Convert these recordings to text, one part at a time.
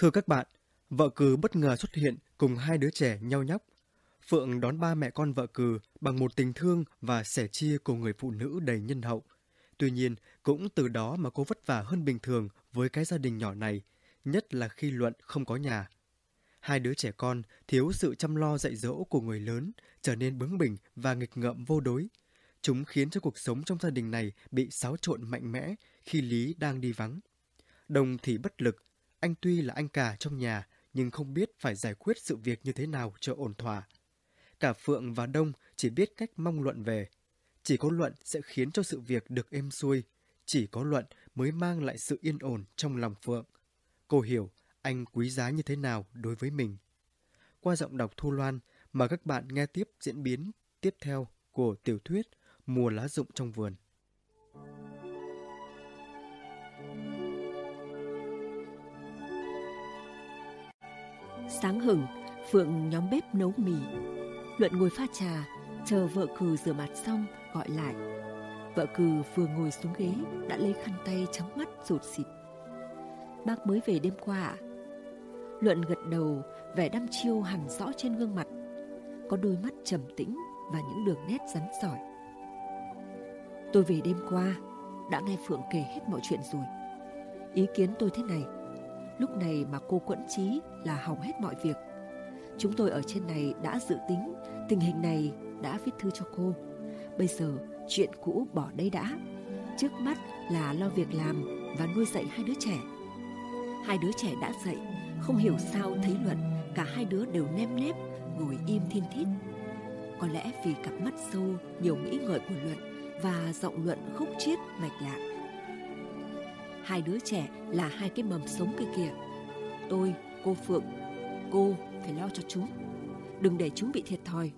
Thưa các bạn, vợ cừ bất ngờ xuất hiện cùng hai đứa trẻ nhau nhóc. Phượng đón ba mẹ con vợ cừ bằng một tình thương và sẻ chia của người phụ nữ đầy nhân hậu. Tuy nhiên, cũng từ đó mà cô vất vả hơn bình thường với cái gia đình nhỏ này, nhất là khi Luận không có nhà. Hai đứa trẻ con thiếu sự chăm lo dạy dỗ của người lớn, trở nên bướng bỉnh và nghịch ngợm vô đối. Chúng khiến cho cuộc sống trong gia đình này bị xáo trộn mạnh mẽ khi Lý đang đi vắng. Đồng thì bất lực, anh tuy là anh cả trong nhà nhưng không biết phải giải quyết sự việc như thế nào cho ổn thỏa. Cả Phượng và Đông chỉ biết cách mong Luận về. Chỉ có Luận sẽ khiến cho sự việc được êm xuôi. Chỉ có Luận mới mang lại sự yên ổn trong lòng Phượng. Cô hiểu anh quý giá như thế nào đối với mình. Qua giọng đọc Thu Loan, mà các bạn nghe tiếp diễn biến tiếp theo của tiểu thuyết Mùa lá rụng trong vườn. Sáng hừng, Phượng nhóm bếp nấu mì. Luận ngồi pha trà, chờ vợ cừ rửa mặt xong, gọi lại. Vợ cừ vừa ngồi xuống ghế, đã lấy khăn tay trắng mắt rụt xịt. Bác mới về đêm qua ạ? Luận gật đầu, vẻ đăm chiêu hẳn rõ trên gương mặt. Có đôi mắt trầm tĩnh và những đường nét rắn sỏi. Tôi về đêm qua, đã nghe Phượng kể hết mọi chuyện rồi. Ý kiến tôi thế này, lúc này mà cô quẫn trí là hỏng hết mọi việc. Chúng tôi ở trên này đã dự tính, tình hình này đã viết thư cho cô. Bây giờ chuyện cũ bỏ đây đã. Trước mắt là lo việc làm và nuôi dạy hai đứa trẻ. Hai đứa trẻ đã dậy, không hiểu sao thấy Luận, cả hai đứa đều nem nếp, ngồi im thiên thít. Có lẽ vì cặp mắt sâu, nhiều nghĩ ngợi của Luận và giọng Luận khúc chiết mạch lạc. Hai đứa trẻ là hai cái mầm sống kia kìa. Tôi, cô Phượng, cô phải lo cho chúng. Đừng để chúng bị thiệt thòi.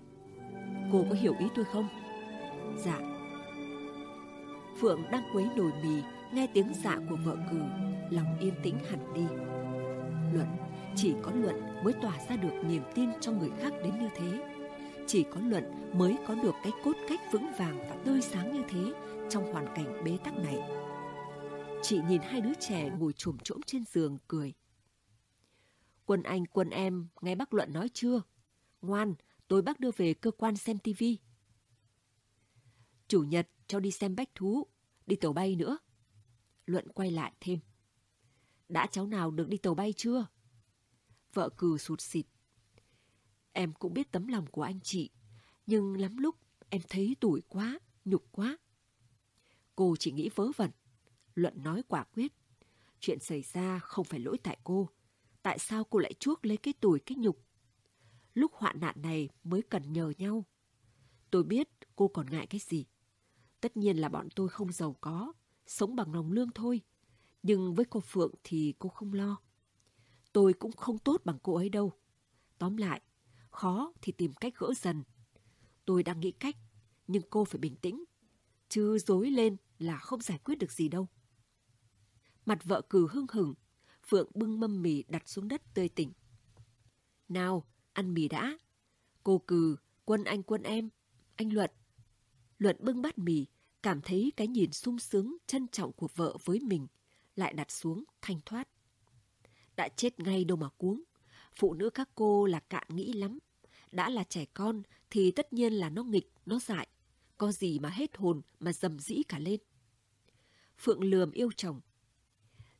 Cô có hiểu ý tôi không? Dạ. Phượng đang quấy nồi mì, nghe tiếng dạ của vợ cừ, lòng yên tĩnh hẳn đi. Luận, chỉ có Luận mới tỏa ra được niềm tin cho người khác đến như thế. Chỉ có Luận mới có được cái cốt cách vững vàng và tươi sáng như thế trong hoàn cảnh bế tắc này. Chị nhìn hai đứa trẻ ngồi trồm trỗm trên giường cười. Quân anh, quân em, nghe bác Luận nói chưa? Ngoan, tôi bác đưa về cơ quan xem tivi. Chủ nhật cho đi xem bách thú, đi tàu bay nữa. Luận quay lại thêm. Đã cháu nào được đi tàu bay chưa? Vợ cừ sụt xịt. Em cũng biết tấm lòng của anh chị, nhưng lắm lúc em thấy tủi quá, nhục quá. Cô chỉ nghĩ vớ vẩn. Luận nói quả quyết. Chuyện xảy ra không phải lỗi tại cô. Tại sao cô lại chuốc lấy cái tủi cái nhục? Lúc hoạn nạn này mới cần nhờ nhau. Tôi biết cô còn ngại cái gì. Tất nhiên là bọn tôi không giàu có, sống bằng lòng lương thôi. Nhưng với cô Phượng thì cô không lo. Tôi cũng không tốt bằng cô ấy đâu. Tóm lại, khó thì tìm cách gỡ dần. Tôi đang nghĩ cách, nhưng cô phải bình tĩnh. Chứ dối lên là không giải quyết được gì đâu. Mặt vợ cừ hưng hửng, Phượng bưng mâm mì đặt xuống đất tươi tỉnh. Nào, ăn mì đã. Cô cừ, quân anh quân em, anh Luận. Luận bưng bát mì, cảm thấy cái nhìn sung sướng, trân trọng của vợ với mình, lại đặt xuống, thanh thoát. Đã chết ngay đâu mà cuống. Phụ nữ các cô là cạn nghĩ lắm. Đã là trẻ con thì tất nhiên là nó nghịch, nó dại. Có gì mà hết hồn mà dầm dĩ cả lên. Phượng lườm yêu chồng.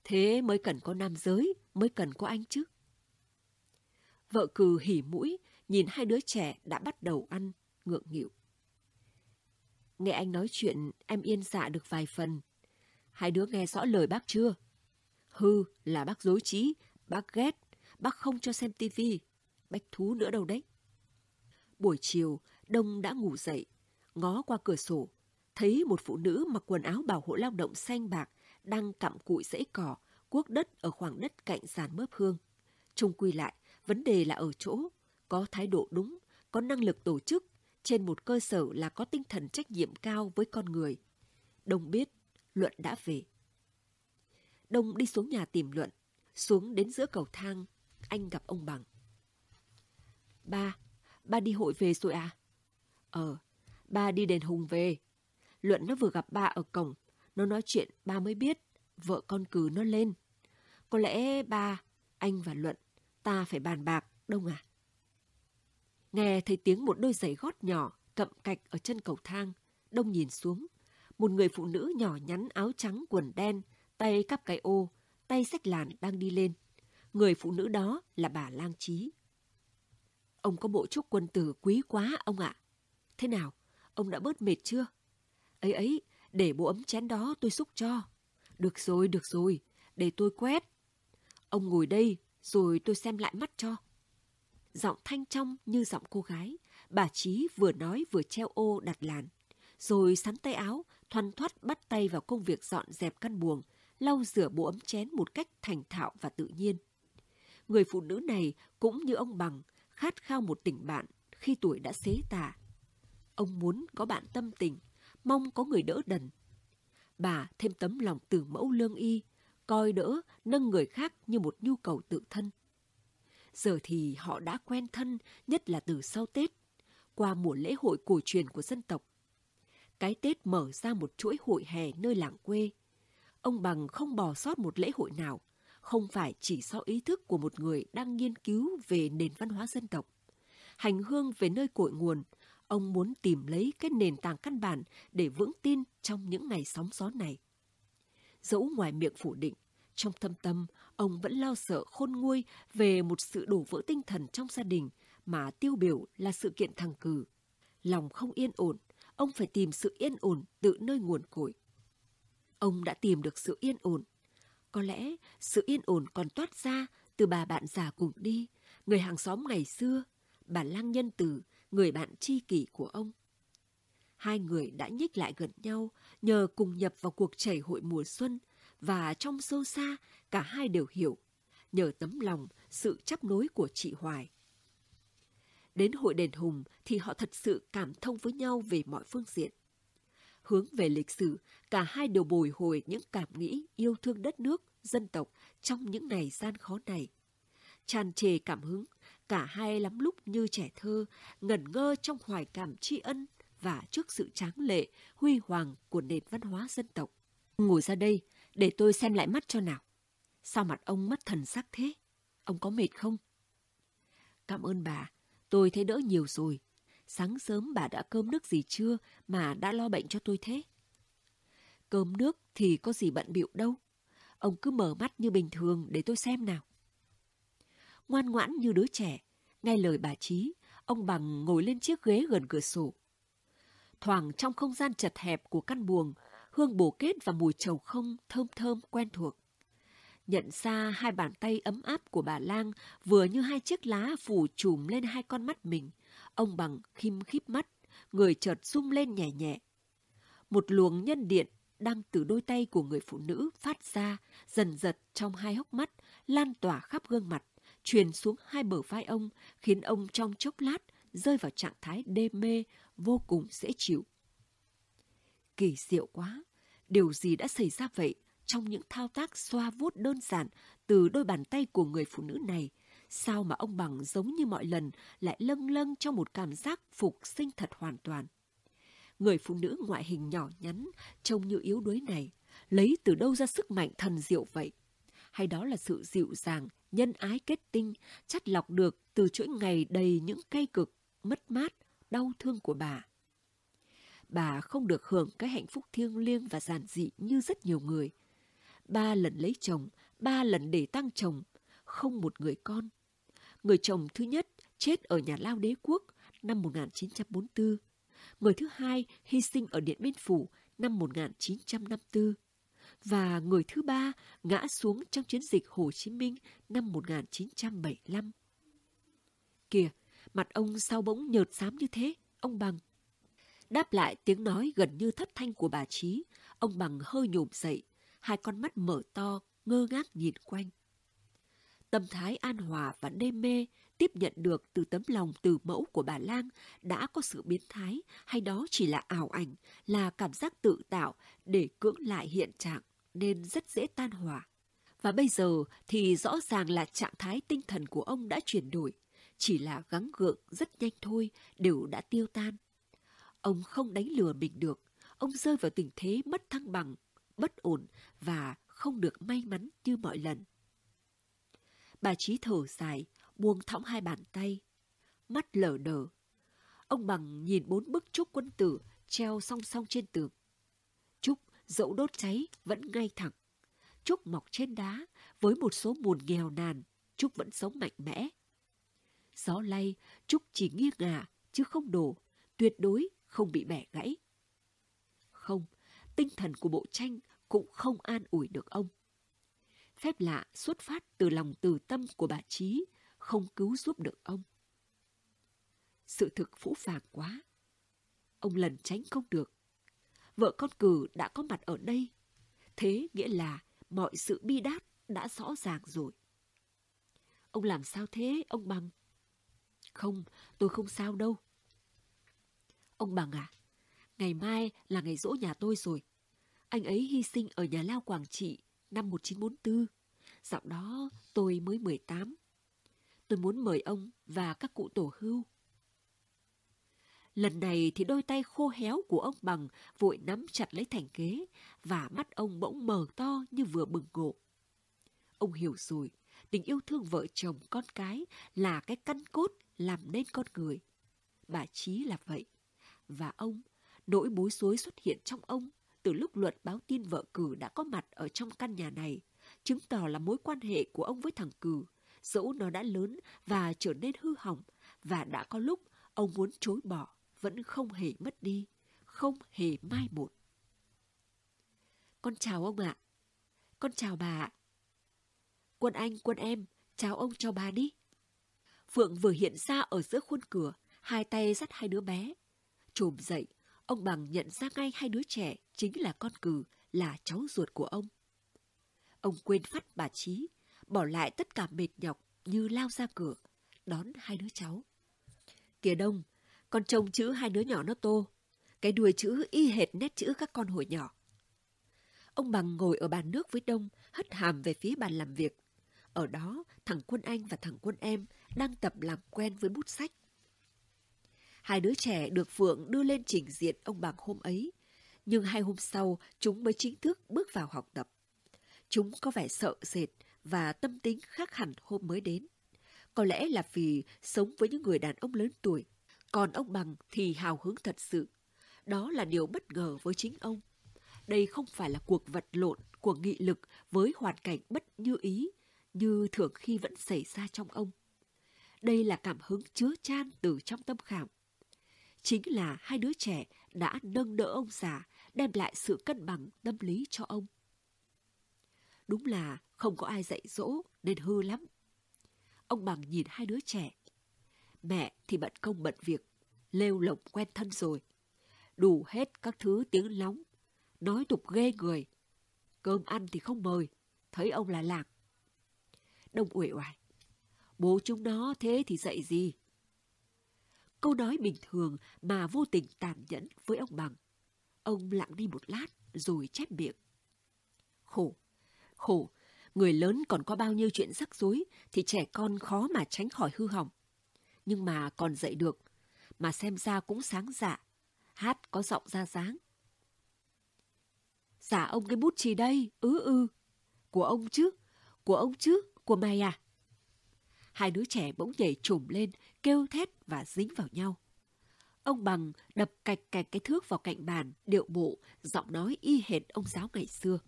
Thế mới cần có nam giới, mới cần có anh chứ. Vợ cừ hỉ mũi, nhìn hai đứa trẻ đã bắt đầu ăn, ngượng nghịu. Nghe anh nói chuyện, em yên dạ được vài phần. Hai đứa nghe rõ lời bác chưa? Hư là bác dối trí, bác ghét, bác không cho xem tivi. Bách thú nữa đâu đấy. Buổi chiều, Đông đã ngủ dậy, ngó qua cửa sổ, thấy một phụ nữ mặc quần áo bảo hộ lao động xanh bạc đang cặm cụi rễ cỏ, cuốc đất ở khoảng đất cạnh sàn mớp hương. Trung quy lại, vấn đề là ở chỗ, có thái độ đúng, có năng lực tổ chức, trên một cơ sở là có tinh thần trách nhiệm cao với con người. Đông biết, Luận đã về. Đông đi xuống nhà tìm Luận, xuống đến giữa cầu thang, anh gặp ông Bằng. Ba, ba đi hội về rồi à? Ờ, ba đi đền Hùng về. Luận nó vừa gặp ba ở cổng, nó nói chuyện ba mới biết, vợ con cừ nó lên. Có lẽ ba, Anh và Luận, ta phải bàn bạc, Đông à? Nghe thấy tiếng một đôi giày gót nhỏ cậm cạch ở chân cầu thang, Đông nhìn xuống. Một người phụ nữ nhỏ nhắn áo trắng quần đen, tay cắp cái ô, tay xách làn đang đi lên. Người phụ nữ đó là bà Lang Trí. Ông có bộ trúc quân tử quý quá ông ạ. Thế nào, ông đã bớt mệt chưa? Ấy ấy, để bộ ấm chén đó tôi xúc cho. Được rồi, được rồi, để tôi quét. Ông ngồi đây, rồi tôi xem lại mắt cho. Giọng thanh trong như giọng cô gái, bà Trí vừa nói vừa treo ô đặt làn. Rồi sắn tay áo, thoăn thoắt bắt tay vào công việc dọn dẹp căn buồng, lau rửa bộ ấm chén một cách thành thạo và tự nhiên. Người phụ nữ này cũng như ông Bằng, khát khao một tình bạn khi tuổi đã xế tả. Ông muốn có bạn tâm tình, mong có người đỡ đần. Bà thêm tấm lòng từ mẫu lương y, coi đỡ, nâng người khác như một nhu cầu tự thân. Giờ thì họ đã quen thân, nhất là từ sau Tết, qua mùa lễ hội cổ truyền của dân tộc. Cái Tết mở ra một chuỗi hội hè nơi làng quê. Ông Bằng không bỏ sót một lễ hội nào, không phải chỉ do ý thức của một người đang nghiên cứu về nền văn hóa dân tộc. Hành hương về nơi cội nguồn, ông muốn tìm lấy cái nền tảng căn bản để vững tin trong những ngày sóng gió này. Dẫu ngoài miệng phủ định, trong thâm tâm, ông vẫn lo sợ khôn nguôi về một sự đổ vỡ tinh thần trong gia đình mà tiêu biểu là sự kiện thằng cử. Lòng không yên ổn, ông phải tìm sự yên ổn tự nơi nguồn cội. Ông đã tìm được sự yên ổn. Có lẽ sự yên ổn còn toát ra từ bà bạn già cùng đi, người hàng xóm ngày xưa, bà Lang Nhân Tử, người bạn tri kỷ của ông. Hai người đã nhích lại gần nhau nhờ cùng nhập vào cuộc chảy hội mùa xuân và trong sâu xa cả hai đều hiểu nhờ tấm lòng, sự chấp nối của chị Hoài. Đến hội đền Hùng thì họ thật sự cảm thông với nhau về mọi phương diện. Hướng về lịch sử, cả hai đều bồi hồi những cảm nghĩ yêu thương đất nước, dân tộc trong những ngày gian khó này. Tràn trề cảm hứng, cả hai lắm lúc như trẻ thơ, ngẩn ngơ trong hoài cảm tri ân và trước sự tráng lệ, huy hoàng của nền văn hóa dân tộc. Ngồi ra đây, để tôi xem lại mắt cho nào. Sao mặt ông mất thần sắc thế? Ông có mệt không? Cảm ơn bà, tôi thấy đỡ nhiều rồi. Sáng sớm bà đã cơm nước gì chưa mà đã lo bệnh cho tôi thế? Cơm nước thì có gì bận bịu đâu. Ông cứ mở mắt như bình thường để tôi xem nào. Ngoan ngoãn như đứa trẻ, nghe lời bà Trí, ông Bằng ngồi lên chiếc ghế gần cửa sổ. Thoảng trong không gian chật hẹp của căn buồng, hương bổ kết và mùi trầu không thơm thơm quen thuộc. Nhận ra hai bàn tay ấm áp của bà Lang vừa như hai chiếc lá phủ trùm lên hai con mắt mình. Ông bằng khim khíp mắt, người chợt rung lên nhẹ nhẹ. Một luồng nhân điện đang từ đôi tay của người phụ nữ phát ra, dần dật trong hai hốc mắt, lan tỏa khắp gương mặt, truyền xuống hai bờ vai ông, khiến ông trong chốc lát rơi vào trạng thái đê mê, vô cùng dễ chịu. Kỳ diệu quá, điều gì đã xảy ra vậy trong những thao tác xoa vuốt đơn giản từ đôi bàn tay của người phụ nữ này? Sao mà ông Bằng giống như mọi lần lại lâng lâng trong một cảm giác phục sinh thật hoàn toàn? Người phụ nữ ngoại hình nhỏ nhắn, trông như yếu đuối này, lấy từ đâu ra sức mạnh thần diệu vậy? Hay đó là sự dịu dàng, nhân ái kết tinh, chắt lọc được từ chuỗi ngày đầy những cay cực, mất mát, đau thương của bà? bà không được hưởng cái hạnh phúc thiêng liêng và giản dị như rất nhiều người. Ba lần lấy chồng, ba lần để tăng chồng, không một người con. Người chồng thứ nhất chết ở nhà lao đế quốc năm 1944. Người thứ hai hy sinh ở Điện Biên Phủ năm 1954. Và người thứ ba ngã xuống trong chiến dịch Hồ Chí Minh năm 1975. Kìa, mặt ông sao bỗng nhợt xám như thế, ông Bằng. Đáp lại tiếng nói gần như thất thanh của bà Trí, ông Bằng hơi nhổm dậy, hai con mắt mở to, ngơ ngác nhìn quanh. Tâm thái an hòa và đê mê tiếp nhận được từ tấm lòng từ mẫu của bà Lang đã có sự biến thái hay đó chỉ là ảo ảnh, là cảm giác tự tạo để cưỡng lại hiện trạng nên rất dễ tan hòa. Và bây giờ thì rõ ràng là trạng thái tinh thần của ông đã chuyển đổi, chỉ là gắng gượng rất nhanh thôi đều đã tiêu tan. Ông không đánh lừa mình được. Ông rơi vào tình thế mất thăng bằng, bất ổn và không được may mắn như mọi lần. Bà Trí thở dài, buông thõng hai bàn tay. Mắt lờ đờ. Ông bằng nhìn bốn bức trúc quân tử treo song song trên tường. Dẫu đốt cháy vẫn ngay thẳng. Trúc mọc trên đá với một số mùn nghèo nàn, Trúc vẫn sống mạnh mẽ. Gió lay, Trúc chỉ nghiêng ngả chứ không đổ, tuyệt đối không bị bẻ gãy. Không, tinh thần của bộ tranh cũng không an ủi được ông. Phép lạ xuất phát từ lòng từ tâm của bà Trí, không cứu giúp được ông. Sự thực phũ phàng quá. Ông lần tránh không được. Vợ con cử đã có mặt ở đây. Thế nghĩa là mọi sự bi đát đã rõ ràng rồi. Ông làm sao thế, ông Bằng? Không, tôi không sao đâu. Ông Bằng à, ngày mai là ngày rỗ nhà tôi rồi. Anh ấy hy sinh ở nhà lao Quảng Trị năm 1944. Dạo đó tôi mới 18. Tôi muốn mời ông và các cụ tổ hưu. Lần này thì đôi tay khô héo của ông Bằng vội nắm chặt lấy thành ghế và mắt ông bỗng mờ to như vừa bừng ngộ. Ông hiểu rồi, tình yêu thương vợ chồng con cái là cái căn cốt làm nên con người. Bà Chí là vậy. Và ông, nỗi bối rối xuất hiện trong ông từ lúc luật báo tin vợ cử đã có mặt ở trong căn nhà này, chứng tỏ là mối quan hệ của ông với thằng cử, dẫu nó đã lớn và trở nên hư hỏng, và đã có lúc ông muốn chối bỏ, vẫn không hề mất đi, không hề mai một. Con chào ông ạ. Con chào bà ạ. Quân anh, quân em, chào ông cho bà đi. Phượng vừa hiện ra ở giữa khuôn cửa, hai tay dắt hai đứa bé. Trồm dậy, ông bằng nhận ra ngay hai đứa trẻ chính là con cử, là cháu ruột của ông. Ông quên phát bà Trí, bỏ lại tất cả mệt nhọc như lao ra cửa, đón hai đứa cháu. Kìa đông, con trông chữ hai đứa nhỏ nó tô, cái đuôi chữ y hệt nét chữ các con hồi nhỏ. Ông bằng ngồi ở bàn nước với đông, hất hàm về phía bàn làm việc. Ở đó, thằng quân anh và thằng quân em đang tập làm quen với bút sách. Hai đứa trẻ được Phượng đưa lên trình diện ông bằng hôm ấy, nhưng hai hôm sau chúng mới chính thức bước vào học tập. Chúng có vẻ sợ sệt và tâm tính khác hẳn hôm mới đến. Có lẽ là vì sống với những người đàn ông lớn tuổi, còn ông Bằng thì hào hứng thật sự. Đó là điều bất ngờ với chính ông. Đây không phải là cuộc vật lộn của nghị lực với hoàn cảnh bất như ý, như thường khi vẫn xảy ra trong ông. Đây là cảm hứng chứa chan từ trong tâm khảm. Chính là hai đứa trẻ đã nâng đỡ ông già, đem lại sự cân bằng tâm lý cho ông. Đúng là không có ai dạy dỗ nên hư lắm. Ông bằng nhìn hai đứa trẻ. Mẹ thì bận công bận việc, lêu lồng quen thân rồi. Đủ hết các thứ tiếng lóng, nói tục ghê người. Cơm ăn thì không mời, thấy ông là lạc. Đông uể oải. Bố chúng nó thế thì dạy gì? Câu nói bình thường mà vô tình tàn nhẫn với ông Bằng. Ông lặng đi một lát rồi chép miệng. Khổ, khổ, người lớn còn có bao nhiêu chuyện rắc rối thì trẻ con khó mà tránh khỏi hư hỏng. Nhưng mà còn dạy được, mà xem ra cũng sáng dạ, hát có giọng ra dáng. Dạ ông cái bút chì đây, ư ư. Của ông chứ, của ông chứ, của mày à? Hai đứa trẻ bỗng nhảy trùm lên, kêu thét và dính vào nhau. Ông bằng đập cạch cạch cái thước vào cạnh bàn, điệu bộ, giọng nói y hệt ông giáo ngày xưa.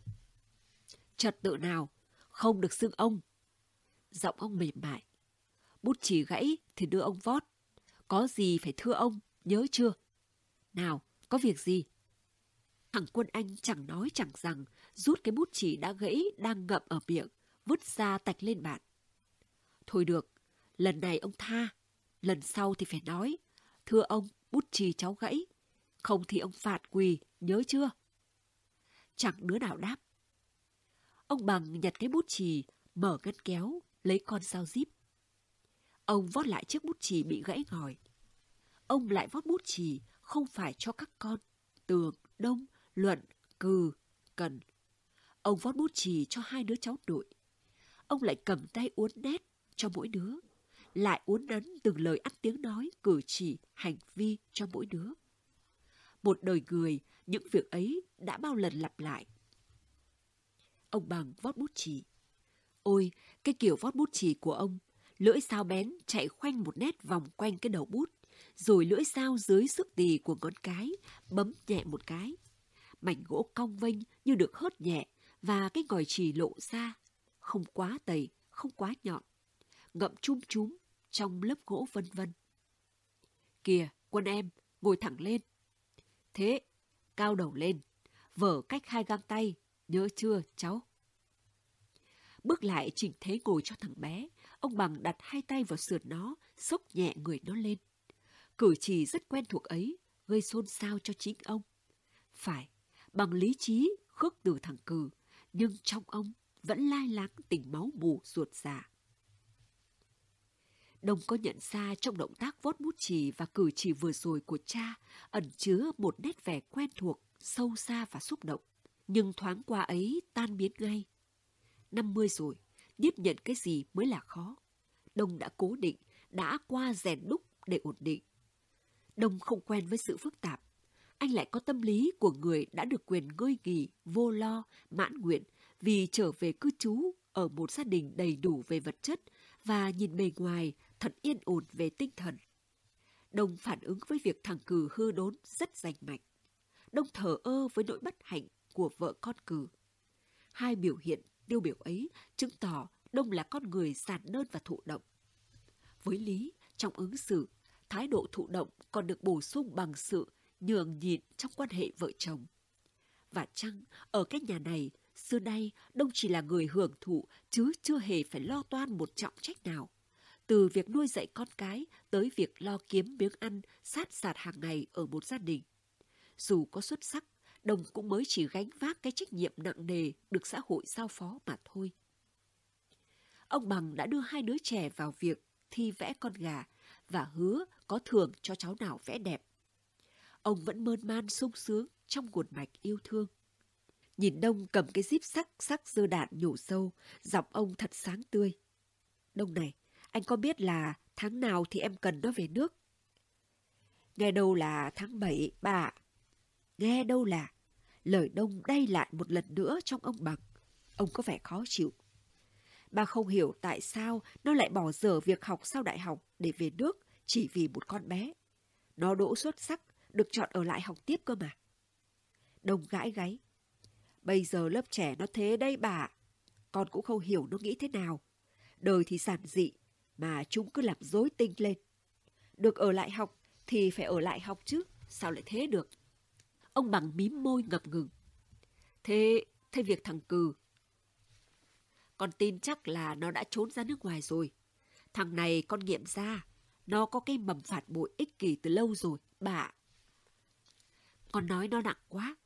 Trật tự nào, không được xưng ông. Giọng ông mềm mại. Bút chỉ gãy thì đưa ông vót. Có gì phải thưa ông, nhớ chưa? Nào, có việc gì? Thằng quân anh chẳng nói chẳng rằng, rút cái bút chỉ đã gãy đang ngậm ở miệng, vứt ra tạch lên bàn. Thôi được, lần này ông tha, lần sau thì phải nói. Thưa ông, bút chì cháu gãy. Không thì ông phạt quỳ, nhớ chưa? Chẳng đứa nào đáp. Ông bằng nhặt cái bút chì, mở ngăn kéo, lấy con dao díp. Ông vót lại chiếc bút chì bị gãy ngòi. Ông lại vót bút chì, không phải cho các con, tường, đông, luận, cừ, cần. Ông vót bút chì cho hai đứa cháu nội. Ông lại cầm tay uốn nét cho mỗi đứa, lại uốn nắn từng lời ăn tiếng nói, cử chỉ, hành vi cho mỗi đứa. Một đời người, những việc ấy đã bao lần lặp lại. Ông bằng vót bút chì. Ôi, cái kiểu vót bút chì của ông, lưỡi sao bén chạy khoanh một nét vòng quanh cái đầu bút, rồi lưỡi sao dưới sức tì của ngón cái, bấm nhẹ một cái. Mảnh gỗ cong vênh như được hớt nhẹ và cái ngòi chì lộ ra, không quá tầy, không quá nhọn, ngậm chum chúm trong lớp gỗ vân vân. Kìa, quân em, ngồi thẳng lên. Thế, cao đầu lên, vở cách hai găng tay, nhớ chưa cháu? Bước lại chỉnh thế ngồi cho thằng bé, ông bằng đặt hai tay vào sườn nó, sốc nhẹ người nó lên. Cử chỉ rất quen thuộc ấy, gây xôn xao cho chính ông. Phải, bằng lý trí khước từ thằng cử, nhưng trong ông vẫn lai láng tình máu mù ruột già. Đông có nhận ra trong động tác vót bút chì và cử chỉ vừa rồi của cha ẩn chứa một nét vẻ quen thuộc, sâu xa và xúc động. Nhưng thoáng qua ấy tan biến ngay. Năm mươi rồi, tiếp nhận cái gì mới là khó. Đông đã cố định, đã qua rèn đúc để ổn định. Đông không quen với sự phức tạp. Anh lại có tâm lý của người đã được quyền ngơi nghỉ, vô lo, mãn nguyện vì trở về cư trú ở một gia đình đầy đủ về vật chất và nhìn bề ngoài thật yên ổn về tinh thần. Đông phản ứng với việc thằng cử hư đốn rất rành mạch. Đông thở ơ với nỗi bất hạnh của vợ con cử. Hai biểu hiện tiêu biểu ấy chứng tỏ Đông là con người giản đơn và thụ động. Với Lý, trong ứng xử, thái độ thụ động còn được bổ sung bằng sự nhường nhịn trong quan hệ vợ chồng. Và chăng, ở cái nhà này, xưa nay Đông chỉ là người hưởng thụ chứ chưa hề phải lo toan một trọng trách nào. Từ việc nuôi dạy con cái tới việc lo kiếm miếng ăn sát sạt hàng ngày ở một gia đình. Dù có xuất sắc, đồng cũng mới chỉ gánh vác cái trách nhiệm nặng nề được xã hội giao phó mà thôi. Ông Bằng đã đưa hai đứa trẻ vào việc thi vẽ con gà và hứa có thưởng cho cháu nào vẽ đẹp. Ông vẫn mơn man sung sướng trong nguồn mạch yêu thương. Nhìn Đông cầm cái díp sắc sắc dơ đạn nhổ sâu, giọng ông thật sáng tươi. Đông này, anh có biết là tháng nào thì em cần nó về nước? Nghe đâu là tháng 7, bà Nghe đâu là lời Đông đay lại một lần nữa trong ông Bằng. Ông có vẻ khó chịu. Bà không hiểu tại sao nó lại bỏ dở việc học sau đại học để về nước chỉ vì một con bé. Nó đỗ xuất sắc, được chọn ở lại học tiếp cơ mà. Đông gãi gáy. Bây giờ lớp trẻ nó thế đây bà. Con cũng không hiểu nó nghĩ thế nào. Đời thì giản dị, mà chúng cứ làm dối tinh lên. Được ở lại học thì phải ở lại học chứ, sao lại thế được? Ông bằng mím môi ngập ngừng. Thế, thế việc thằng Cừ con tin chắc là nó đã trốn ra nước ngoài rồi. Thằng này con nghiệm ra, nó có cái mầm phản bội ích kỷ từ lâu rồi, bà. Con nói nó nặng quá,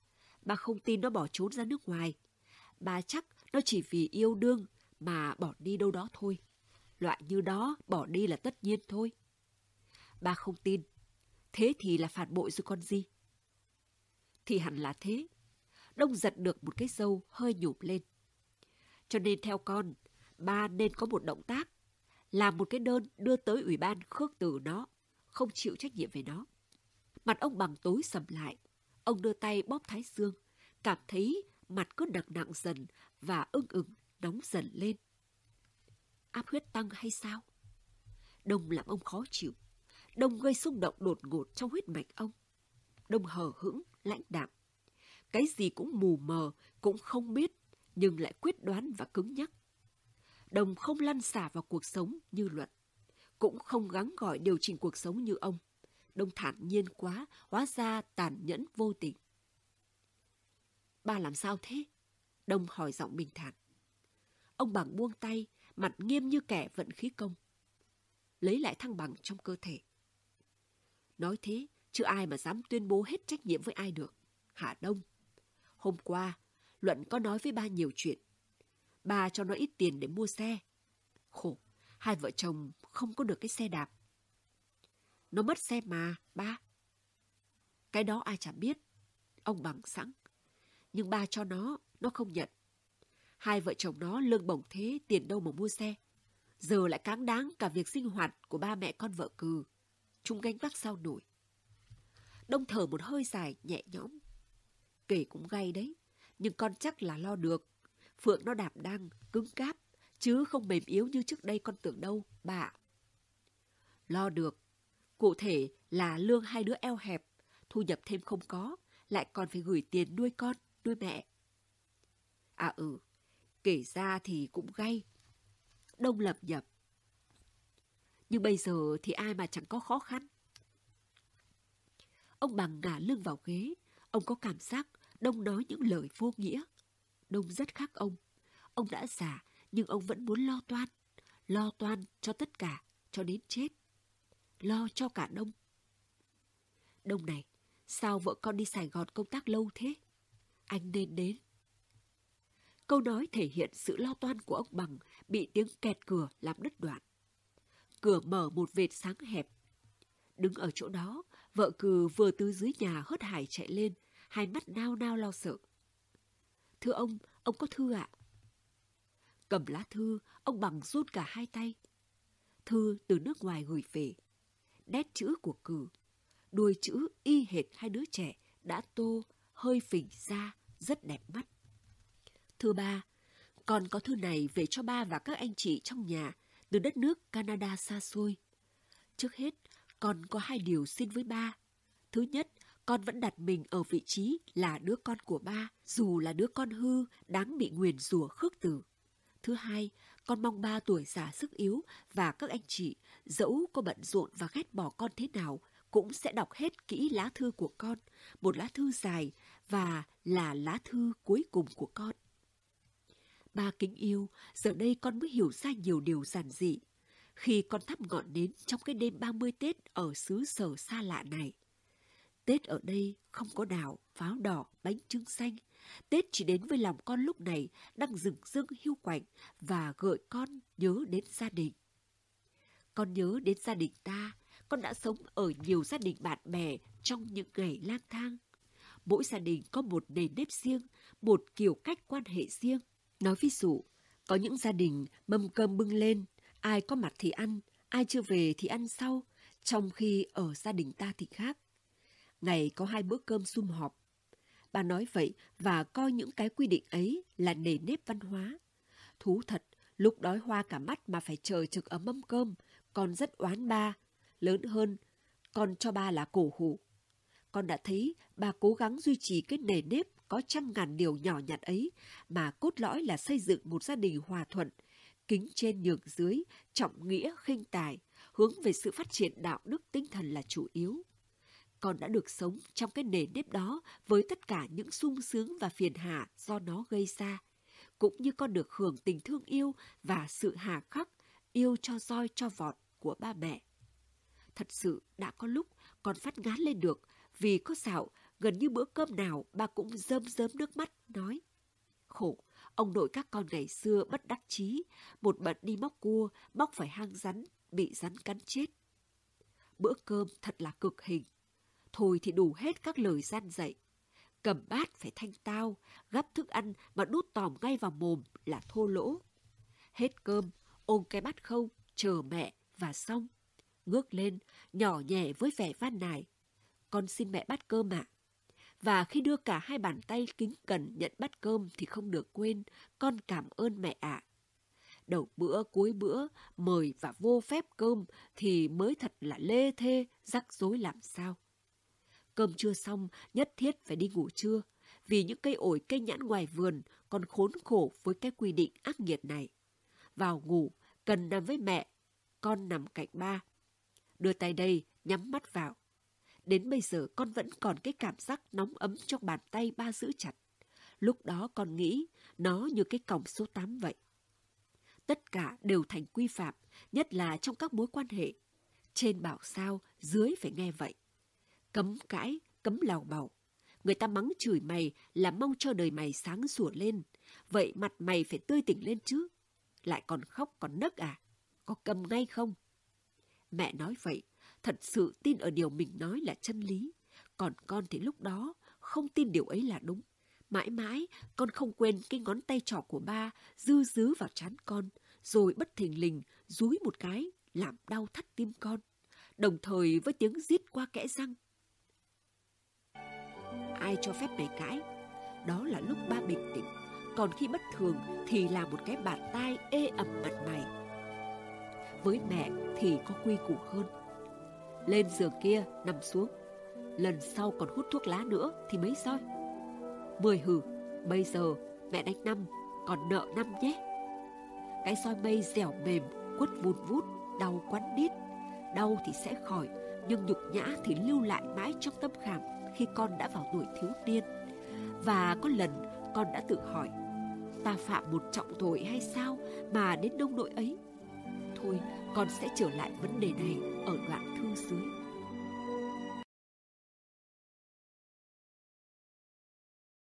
bà không tin nó bỏ trốn ra nước ngoài. Bà chắc nó chỉ vì yêu đương mà bỏ đi đâu đó thôi. Loại như đó bỏ đi là tất nhiên thôi. Bà không tin, thế thì là phản bội rồi con gì? Thì hẳn là thế. Đông giật được một cái dâu hơi nhụp lên. Cho nên theo con, ba nên có một động tác, làm một cái đơn đưa tới ủy ban khước từ nó, không chịu trách nhiệm về nó. Mặt ông bằng tối sầm lại, ông đưa tay bóp thái dương, cảm thấy mặt cứ nặng nặng dần và ưng ưng nóng dần lên. Áp huyết tăng hay sao? Đông làm ông khó chịu. Đông gây xung động đột ngột trong huyết mạch ông. Đông hờ hững, lãnh đạm. Cái gì cũng mù mờ, cũng không biết nhưng lại quyết đoán và cứng nhắc. Đồng không lăn xả vào cuộc sống như luận, cũng không gắng gọi điều chỉnh cuộc sống như ông. Đông thản nhiên quá, hóa ra tàn nhẫn vô tình. Ba làm sao thế? Đông hỏi giọng bình thản. Ông bằng buông tay, mặt nghiêm như kẻ vận khí công. Lấy lại thăng bằng trong cơ thể. Nói thế, chứ ai mà dám tuyên bố hết trách nhiệm với ai được. Hà Đông. Hôm qua, Luận có nói với ba nhiều chuyện. Ba cho nó ít tiền để mua xe. Khổ, hai vợ chồng không có được cái xe đạp. Nó mất xe mà, ba. Cái đó ai chẳng biết. Ông bằng sẵn. Nhưng ba cho nó, nó không nhận. Hai vợ chồng nó lương bổng thế, tiền đâu mà mua xe. Giờ lại cáng đáng cả việc sinh hoạt của ba mẹ con vợ cừ. Chúng gánh vác sao nổi. Đông thở một hơi dài, nhẹ nhõm. Kể cũng gay đấy nhưng con chắc là lo được. Phượng nó đạp đang, cứng cáp, chứ không mềm yếu như trước đây con tưởng đâu, bà. Lo được. Cụ thể là lương hai đứa eo hẹp, thu nhập thêm không có, lại còn phải gửi tiền nuôi con, nuôi mẹ. À ừ, kể ra thì cũng gay. Đông lập nhập. Nhưng bây giờ thì ai mà chẳng có khó khăn. Ông bằng ngả lưng vào ghế, ông có cảm giác Đông nói những lời vô nghĩa. Đông rất khác ông. Ông đã già, nhưng ông vẫn muốn lo toan. Lo toan cho tất cả, cho đến chết. Lo cho cả Đông. Đông này, sao vợ con đi Sài Gòn công tác lâu thế? Anh nên đến. Câu nói thể hiện sự lo toan của ông Bằng bị tiếng kẹt cửa làm đứt đoạn. Cửa mở một vệt sáng hẹp. Đứng ở chỗ đó, vợ cừ vừa từ dưới nhà hớt hải chạy lên, hai mắt nao nao lo sợ. Thưa ông, ông có thư ạ? Cầm lá thư, ông bằng rút cả hai tay. Thư từ nước ngoài gửi về. Nét chữ của cử. Đuôi chữ y hệt hai đứa trẻ đã tô, hơi phình ra, rất đẹp mắt. Thưa ba, con có thư này về cho ba và các anh chị trong nhà từ đất nước Canada xa xôi. Trước hết, con có hai điều xin với ba. Thứ nhất, con vẫn đặt mình ở vị trí là đứa con của ba, dù là đứa con hư, đáng bị nguyền rủa khước từ. Thứ hai, con mong ba tuổi già sức yếu và các anh chị, dẫu có bận rộn và ghét bỏ con thế nào, cũng sẽ đọc hết kỹ lá thư của con, một lá thư dài và là lá thư cuối cùng của con. Ba kính yêu, giờ đây con mới hiểu ra nhiều điều giản dị. Khi con thắp ngọn nến trong cái đêm 30 Tết ở xứ sở xa lạ này. Tết ở đây không có đảo, pháo đỏ, bánh trưng xanh. Tết chỉ đến với lòng con lúc này đang rừng rưng hiu quạnh và gợi con nhớ đến gia đình. Con nhớ đến gia đình ta, con đã sống ở nhiều gia đình bạn bè trong những ngày lang thang. Mỗi gia đình có một nền nếp riêng, một kiểu cách quan hệ riêng. Nói ví dụ, có những gia đình mâm cơm bưng lên, ai có mặt thì ăn, ai chưa về thì ăn sau, trong khi ở gia đình ta thì khác. Ngày có hai bữa cơm sum họp. Bà nói vậy và coi những cái quy định ấy là nề nếp văn hóa. Thú thật, lúc đói hoa cả mắt mà phải chờ trực ở mâm cơm, con rất oán ba. Lớn hơn, con cho ba là cổ hủ. Con đã thấy bà cố gắng duy trì cái nề nếp có trăm ngàn điều nhỏ nhặt ấy mà cốt lõi là xây dựng một gia đình hòa thuận, kính trên nhường dưới, trọng nghĩa khinh tài, hướng về sự phát triển đạo đức tinh thần là chủ yếu. Con đã được sống trong cái nền nếp đó với tất cả những sung sướng và phiền hà do nó gây ra, cũng như con được hưởng tình thương yêu và sự hà khắc, yêu cho roi cho vọt của ba mẹ. Thật sự đã có lúc con phát ngán lên được vì có xạo gần như bữa cơm nào ba cũng rơm rớm nước mắt, nói. Khổ, ông nội các con ngày xưa bất đắc chí, một bận đi móc cua, móc phải hang rắn, bị rắn cắn chết. Bữa cơm thật là cực hình. Thôi thì đủ hết các lời gian dạy. Cầm bát phải thanh tao, gắp thức ăn mà đút tòm ngay vào mồm là thô lỗ. Hết cơm, ôm cái bát không, chờ mẹ và xong. Ngước lên, nhỏ nhẹ với vẻ van nài. Con xin mẹ bát cơm ạ. À và khi đưa cả hai bàn tay kính cẩn nhận bát cơm thì không được quên, con cảm ơn mẹ ạ. Đầu bữa cuối bữa, mời và vô phép cơm thì mới thật là lê thê, rắc rối làm sao. Cơm chưa xong, nhất thiết phải đi ngủ trưa, vì những cây ổi cây nhãn ngoài vườn còn khốn khổ với cái quy định ác nghiệt này. Vào ngủ, cần nằm với mẹ, con nằm cạnh ba. Đưa tay đây, nhắm mắt vào. Đến bây giờ con vẫn còn cái cảm giác nóng ấm trong bàn tay ba giữ chặt. Lúc đó con nghĩ nó như cái còng số 8 vậy. Tất cả đều thành quy phạm, nhất là trong các mối quan hệ. Trên bảo sao, dưới phải nghe vậy. Cấm cãi, cấm lào bảo. Người ta mắng chửi mày là mong cho đời mày sáng sủa lên. Vậy mặt mày phải tươi tỉnh lên chứ. Lại còn khóc còn nấc à? Có cầm ngay không? Mẹ nói vậy, thật sự tin ở điều mình nói là chân lý. Còn con thì lúc đó không tin điều ấy là đúng. Mãi mãi, con không quên cái ngón tay trỏ của ba dư dứ vào trán con, rồi bất thình lình rúi một cái, làm đau thắt tim con. Đồng thời với tiếng rít qua kẽ răng. Ai cho phép mày cãi? Đó là lúc ba bình tĩnh. còn khi bất thường thì là một cái bàn tay ê ẩm mặt mày. Với mẹ thì có quy củ hơn. Lên giường kia nằm xuống, lần sau còn hút thuốc lá nữa thì mấy soi. Mười hử, bây giờ mẹ đánh năm, còn nợ năm nhé. Cái soi mây dẻo mềm, quất vùn vút, đau quắn đít. Đau thì sẽ khỏi, nhưng nhục nhã thì lưu lại mãi trong tâm khảm khi con đã vào tuổi thiếu niên. Và có lần con đã tự hỏi, ta phạm một trọng tội hay sao mà đến nông nỗi ấy? Thôi, con sẽ trở lại vấn đề này ở đoạn thư dưới.